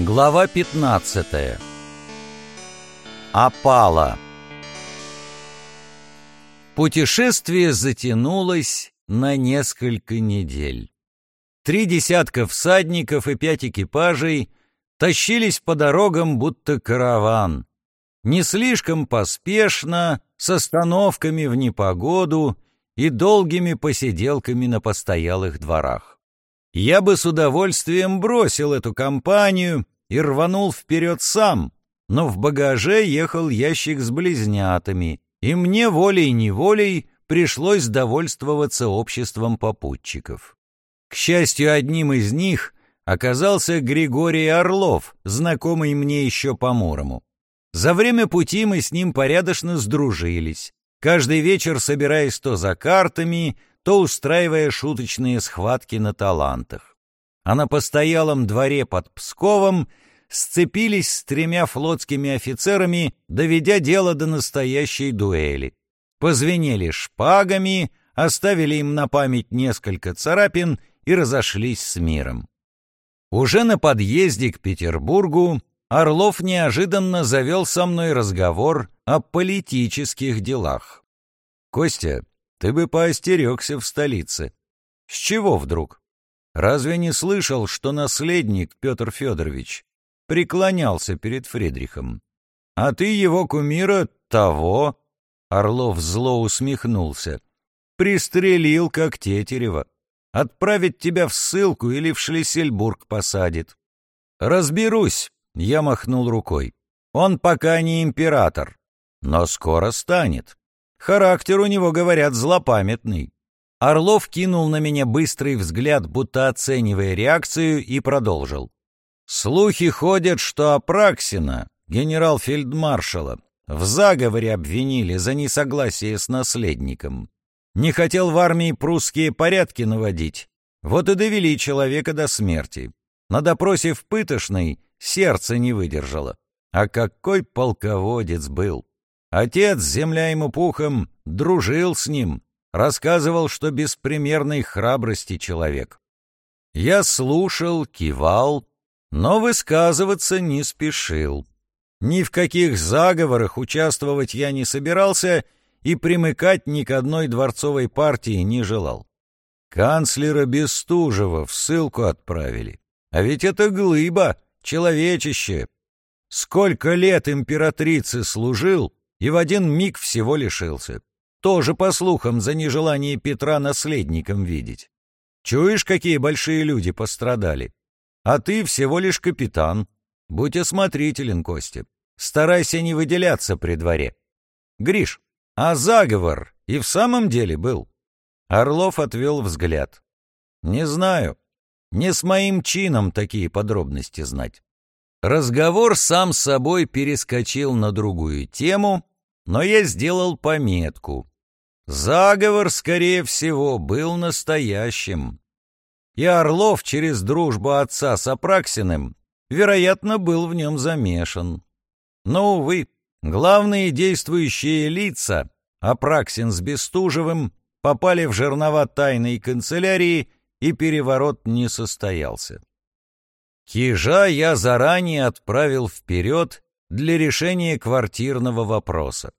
Глава 15. Опала. Путешествие затянулось на несколько недель. Три десятка всадников и пять экипажей тащились по дорогам, будто караван. Не слишком поспешно, с остановками в непогоду и долгими посиделками на постоялых дворах. Я бы с удовольствием бросил эту компанию и рванул вперед сам, но в багаже ехал ящик с близнятами, и мне волей-неволей пришлось довольствоваться обществом попутчиков. К счастью, одним из них оказался Григорий Орлов, знакомый мне еще по-мурому. За время пути мы с ним порядочно сдружились, каждый вечер собираясь то за картами, то устраивая шуточные схватки на талантах. А на постоялом дворе под Псковом сцепились с тремя флотскими офицерами, доведя дело до настоящей дуэли. Позвенели шпагами, оставили им на память несколько царапин и разошлись с миром. Уже на подъезде к Петербургу Орлов неожиданно завел со мной разговор о политических делах. «Костя, ты бы поостерегся в столице. С чего вдруг? Разве не слышал, что наследник Петр Федорович преклонялся перед Фридрихом? А ты его кумира того, Орлов зло усмехнулся, пристрелил, как Тетерева. Отправить тебя в ссылку или в Шлиссельбург посадит. Разберусь, я махнул рукой. Он пока не император, но скоро станет. Характер у него, говорят, злопамятный. Орлов кинул на меня быстрый взгляд, будто оценивая реакцию, и продолжил. Слухи ходят, что Апраксина, генерал-фельдмаршала, в заговоре обвинили за несогласие с наследником. Не хотел в армии прусские порядки наводить. Вот и довели человека до смерти. На допросе в Пытошной сердце не выдержало. А какой полководец был! Отец, земля ему пухом, дружил с ним, рассказывал, что беспримерной храбрости человек. Я слушал, кивал, но высказываться не спешил. Ни в каких заговорах участвовать я не собирался и примыкать ни к одной дворцовой партии не желал. Канцлера Бестужева в ссылку отправили. А ведь это глыба, человечище. Сколько лет императрице служил, и в один миг всего лишился. Тоже, по слухам, за нежелание Петра наследником видеть. Чуешь, какие большие люди пострадали? А ты всего лишь капитан. Будь осмотрителен, Костя. Старайся не выделяться при дворе. Гриш, а заговор и в самом деле был? Орлов отвел взгляд. Не знаю. Не с моим чином такие подробности знать. Разговор сам собой перескочил на другую тему, но я сделал пометку. Заговор, скорее всего, был настоящим. И Орлов через дружбу отца с Апраксиным, вероятно, был в нем замешан. Но, увы, главные действующие лица, Апраксин с Бестужевым, попали в жернова тайной канцелярии, и переворот не состоялся. Кижа я заранее отправил вперед для решения квартирного вопроса.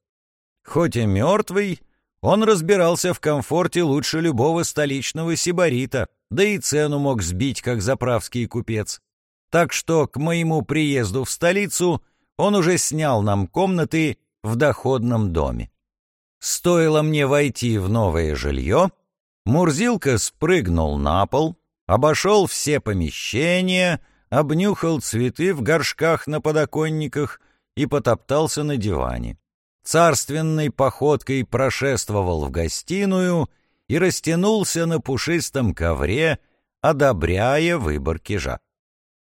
Хоть и мертвый, он разбирался в комфорте лучше любого столичного сибарита, да и цену мог сбить, как заправский купец. Так что к моему приезду в столицу он уже снял нам комнаты в доходном доме. Стоило мне войти в новое жилье, Мурзилка спрыгнул на пол, обошел все помещения, обнюхал цветы в горшках на подоконниках и потоптался на диване царственной походкой прошествовал в гостиную и растянулся на пушистом ковре, одобряя выбор кижа.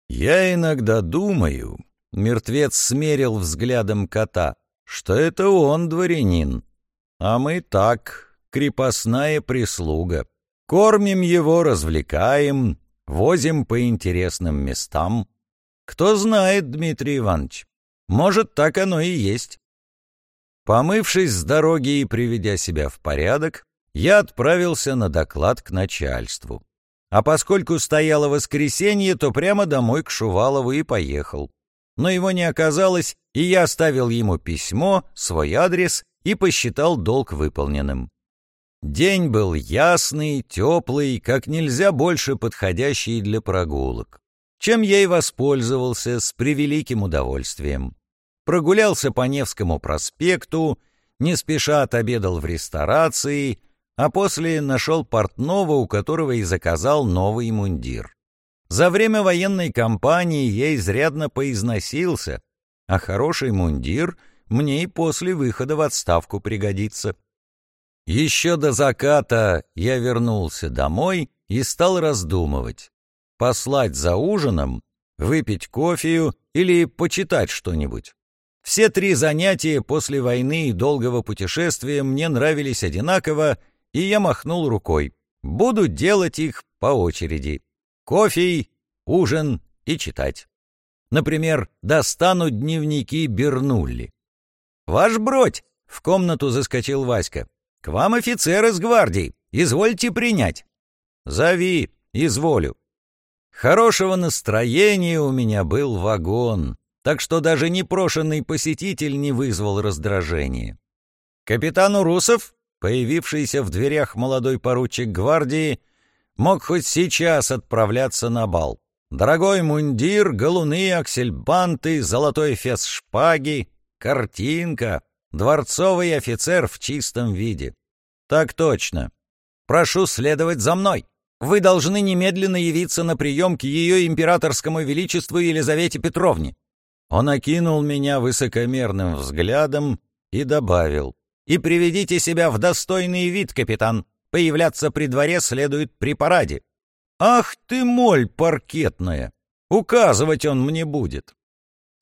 «Я иногда думаю», — мертвец смерил взглядом кота, — «что это он дворянин, а мы так, крепостная прислуга. Кормим его, развлекаем, возим по интересным местам. Кто знает, Дмитрий Иванович, может, так оно и есть. Помывшись с дороги и приведя себя в порядок, я отправился на доклад к начальству. А поскольку стояло воскресенье, то прямо домой к Шувалову и поехал. Но его не оказалось, и я оставил ему письмо, свой адрес и посчитал долг выполненным. День был ясный, теплый, как нельзя больше подходящий для прогулок. Чем я и воспользовался с превеликим удовольствием. Прогулялся по Невскому проспекту, не спеша отобедал в ресторации, а после нашел портного, у которого и заказал новый мундир. За время военной кампании я изрядно поизносился, а хороший мундир мне и после выхода в отставку пригодится. Еще до заката я вернулся домой и стал раздумывать. Послать за ужином, выпить кофею или почитать что-нибудь. Все три занятия после войны и долгого путешествия мне нравились одинаково, и я махнул рукой. Буду делать их по очереди. Кофе, ужин и читать. Например, достану дневники Бернулли. «Ваш бродь!» — в комнату заскочил Васька. «К вам офицер из гвардии. Извольте принять». «Зови, изволю». Хорошего настроения у меня был вагон так что даже непрошенный посетитель не вызвал раздражения. Капитан Урусов, появившийся в дверях молодой поручик гвардии, мог хоть сейчас отправляться на бал. Дорогой мундир, галуны, аксельбанты, золотой фес шпаги, картинка, дворцовый офицер в чистом виде. Так точно. Прошу следовать за мной. Вы должны немедленно явиться на прием к ее императорскому величеству Елизавете Петровне. Он окинул меня высокомерным взглядом и добавил. «И приведите себя в достойный вид, капитан. Появляться при дворе следует при параде». «Ах ты, моль паркетная! Указывать он мне будет».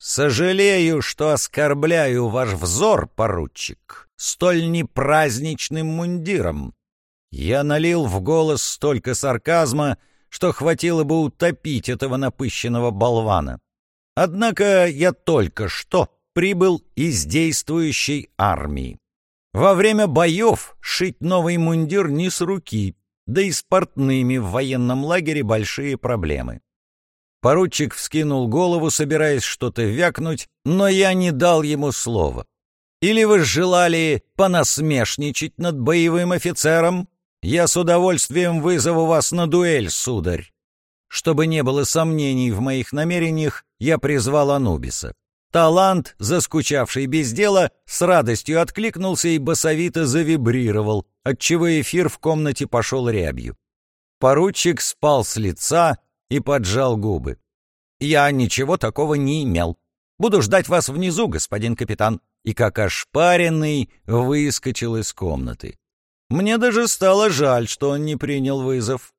«Сожалею, что оскорбляю ваш взор, поручик, столь непраздничным мундиром». Я налил в голос столько сарказма, что хватило бы утопить этого напыщенного болвана. Однако я только что прибыл из действующей армии. Во время боев шить новый мундир не с руки, да и с портными в военном лагере большие проблемы. Поручик вскинул голову, собираясь что-то вякнуть, но я не дал ему слова. Или вы желали понасмешничать над боевым офицером? Я с удовольствием вызову вас на дуэль, сударь. Чтобы не было сомнений в моих намерениях, я призвал Анубиса. Талант, заскучавший без дела, с радостью откликнулся и басовито завибрировал, отчего эфир в комнате пошел рябью. Поручик спал с лица и поджал губы. «Я ничего такого не имел. Буду ждать вас внизу, господин капитан». И как ошпаренный выскочил из комнаты. Мне даже стало жаль, что он не принял вызов.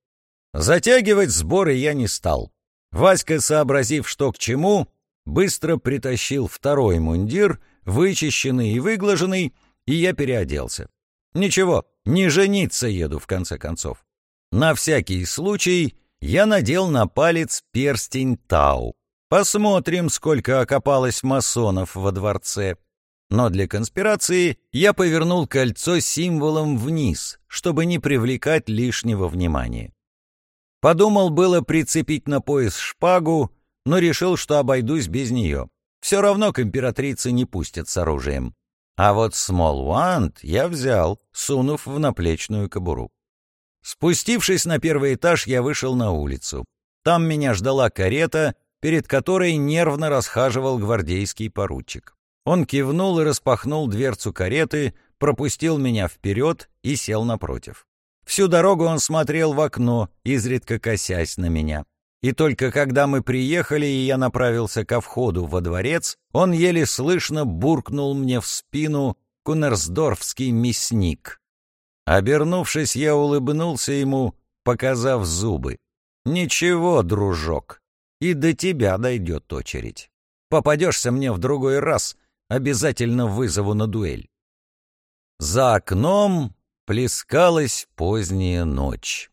Затягивать сборы я не стал. Васька, сообразив, что к чему, быстро притащил второй мундир, вычищенный и выглаженный, и я переоделся. Ничего, не жениться еду, в конце концов. На всякий случай я надел на палец перстень Тау. Посмотрим, сколько окопалось масонов во дворце. Но для конспирации я повернул кольцо символом вниз, чтобы не привлекать лишнего внимания. Подумал было прицепить на пояс шпагу, но решил, что обойдусь без нее. Все равно к императрице не пустят с оружием. А вот смолвант я взял, сунув в наплечную кобуру. Спустившись на первый этаж, я вышел на улицу. Там меня ждала карета, перед которой нервно расхаживал гвардейский поручик. Он кивнул и распахнул дверцу кареты, пропустил меня вперед и сел напротив. Всю дорогу он смотрел в окно, изредка косясь на меня. И только когда мы приехали, и я направился ко входу во дворец, он еле слышно буркнул мне в спину кунерсдорфский мясник. Обернувшись, я улыбнулся ему, показав зубы. «Ничего, дружок, и до тебя дойдет очередь. Попадешься мне в другой раз, обязательно вызову на дуэль». За окном Плескалась поздняя ночь.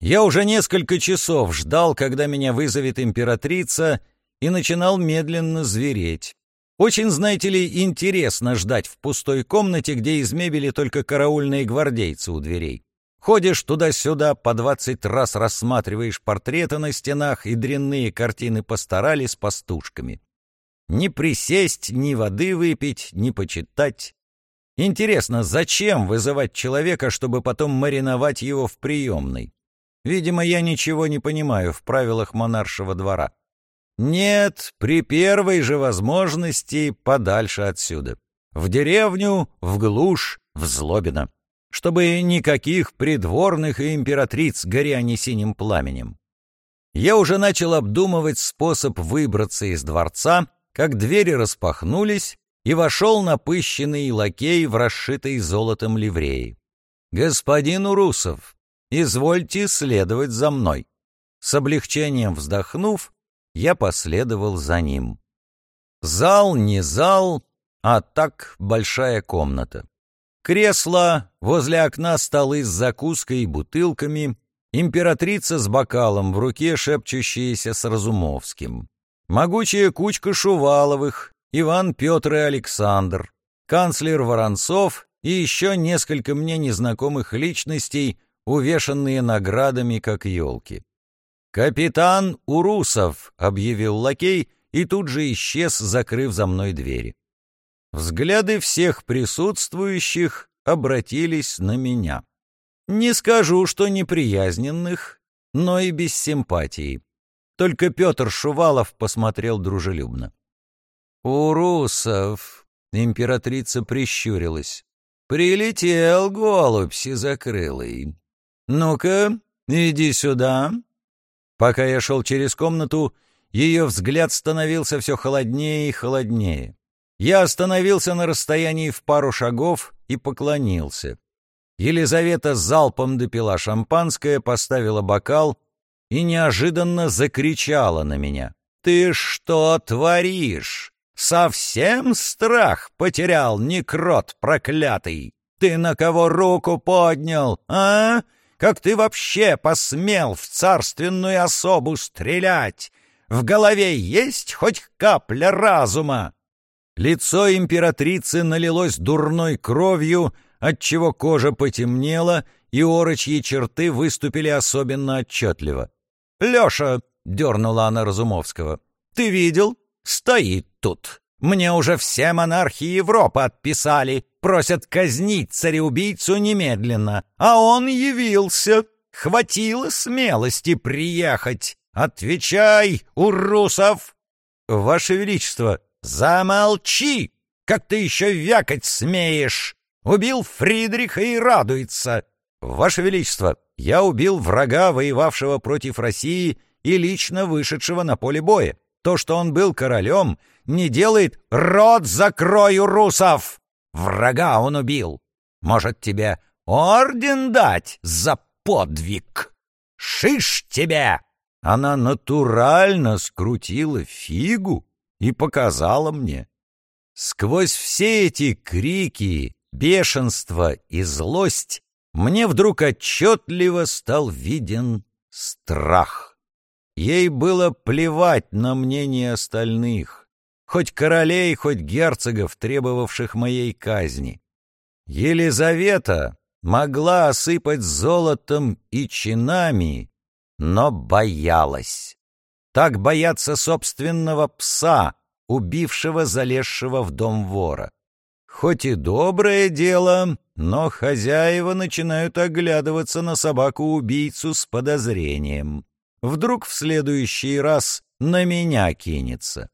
Я уже несколько часов ждал, когда меня вызовет императрица, и начинал медленно звереть. Очень, знаете ли, интересно ждать в пустой комнате, где из мебели только караульные гвардейцы у дверей. Ходишь туда-сюда, по двадцать раз рассматриваешь портреты на стенах и дрянные картины постарали с пастушками. Ни присесть, ни воды выпить, ни почитать. Интересно, зачем вызывать человека, чтобы потом мариновать его в приемной? Видимо, я ничего не понимаю в правилах монаршего двора. Нет, при первой же возможности подальше отсюда. В деревню, в глушь, в Злобино. Чтобы никаких придворных и императриц горя не синим пламенем. Я уже начал обдумывать способ выбраться из дворца, как двери распахнулись, и вошел напыщенный лакей в расшитой золотом ливреи. «Господин Урусов, извольте следовать за мной». С облегчением вздохнув, я последовал за ним. Зал не зал, а так большая комната. Кресла, возле окна столы с закуской и бутылками, императрица с бокалом в руке, шепчущаяся с Разумовским. Могучая кучка Шуваловых, Иван, Петр и Александр, канцлер Воронцов и еще несколько мне незнакомых личностей, увешанные наградами, как елки. «Капитан Урусов», — объявил лакей, и тут же исчез, закрыв за мной двери. Взгляды всех присутствующих обратились на меня. Не скажу, что неприязненных, но и без симпатии. Только Петр Шувалов посмотрел дружелюбно. «Урусов!» — императрица прищурилась. «Прилетел голубь сизокрылый. Ну-ка, иди сюда». Пока я шел через комнату, ее взгляд становился все холоднее и холоднее. Я остановился на расстоянии в пару шагов и поклонился. Елизавета залпом допила шампанское, поставила бокал и неожиданно закричала на меня. «Ты что творишь? Совсем страх потерял, некрот проклятый? Ты на кого руку поднял, а? Как ты вообще посмел в царственную особу стрелять? В голове есть хоть капля разума?» Лицо императрицы налилось дурной кровью, отчего кожа потемнела, и орочьи черты выступили особенно отчетливо. «Леша!» — дернула она Разумовского. «Ты видел? Стоит тут. Мне уже все монархи Европы отписали, просят казнить цареубийцу немедленно. А он явился. Хватило смелости приехать. Отвечай, урусов!» «Ваше Величество!» «Замолчи! Как ты еще вякать смеешь? Убил Фридриха и радуется. Ваше Величество, я убил врага, воевавшего против России и лично вышедшего на поле боя. То, что он был королем, не делает «Рот закрою русов!» Врага он убил. Может, тебе орден дать за подвиг? Шиш тебе!» Она натурально скрутила фигу и показала мне. Сквозь все эти крики, бешенство и злость мне вдруг отчетливо стал виден страх. Ей было плевать на мнение остальных, хоть королей, хоть герцогов, требовавших моей казни. Елизавета могла осыпать золотом и чинами, но боялась. Так боятся собственного пса, убившего залезшего в дом вора. Хоть и доброе дело, но хозяева начинают оглядываться на собаку-убийцу с подозрением. Вдруг в следующий раз на меня кинется.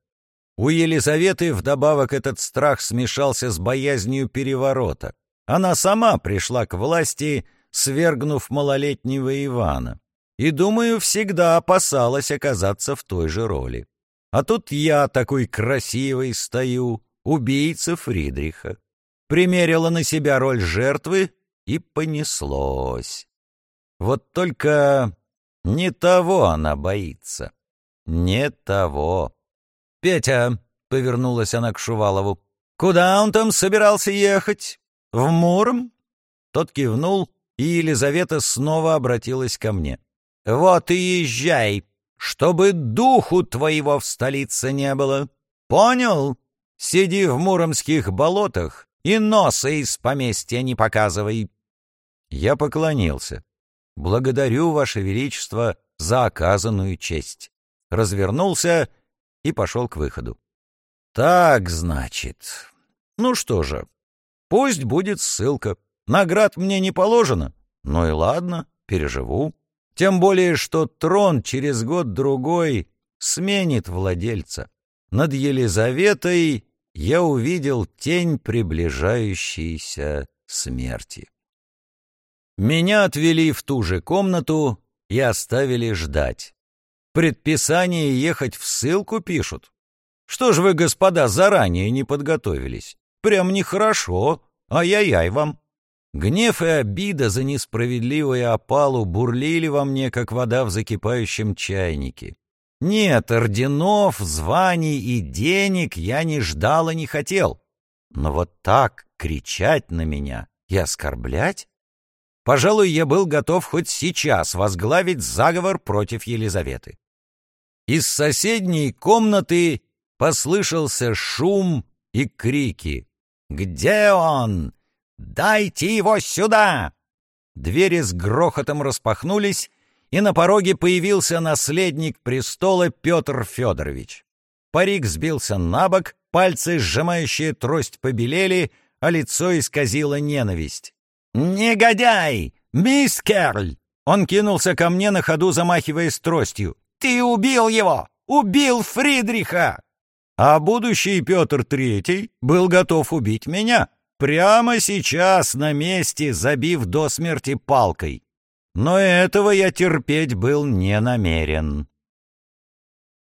У Елизаветы вдобавок этот страх смешался с боязнью переворота. Она сама пришла к власти, свергнув малолетнего Ивана. И, думаю, всегда опасалась оказаться в той же роли. А тут я такой красивый стою, убийца Фридриха. Примерила на себя роль жертвы и понеслось. Вот только не того она боится. Не того. «Петя!» — повернулась она к Шувалову. «Куда он там собирался ехать? В Муром?» Тот кивнул, и Елизавета снова обратилась ко мне. «Вот и езжай, чтобы духу твоего в столице не было. Понял?» Сиди в муромских болотах и носа из поместья не показывай. Я поклонился. «Благодарю, Ваше Величество, за оказанную честь». Развернулся и пошел к выходу. «Так, значит. Ну что же, пусть будет ссылка. Наград мне не положено. Ну и ладно, переживу. Тем более, что трон через год-другой сменит владельца. Над Елизаветой я увидел тень приближающейся смерти. Меня отвели в ту же комнату и оставили ждать. Предписание ехать в ссылку пишут. Что ж вы, господа, заранее не подготовились? Прям нехорошо. Ай-яй-яй вам. Гнев и обида за несправедливую опалу бурлили во мне, как вода в закипающем чайнике. Нет, орденов, званий и денег я не ждал и не хотел. Но вот так кричать на меня и оскорблять? Пожалуй, я был готов хоть сейчас возглавить заговор против Елизаветы. Из соседней комнаты послышался шум и крики. «Где он? Дайте его сюда!» Двери с грохотом распахнулись, и на пороге появился наследник престола Петр Федорович. Парик сбился на бок, пальцы, сжимающие трость, побелели, а лицо исказило ненависть. «Негодяй! Мисс Керль!» Он кинулся ко мне на ходу, замахиваясь тростью. «Ты убил его! Убил Фридриха!» А будущий Петр Третий был готов убить меня. Прямо сейчас на месте, забив до смерти палкой. Но этого я терпеть был не намерен.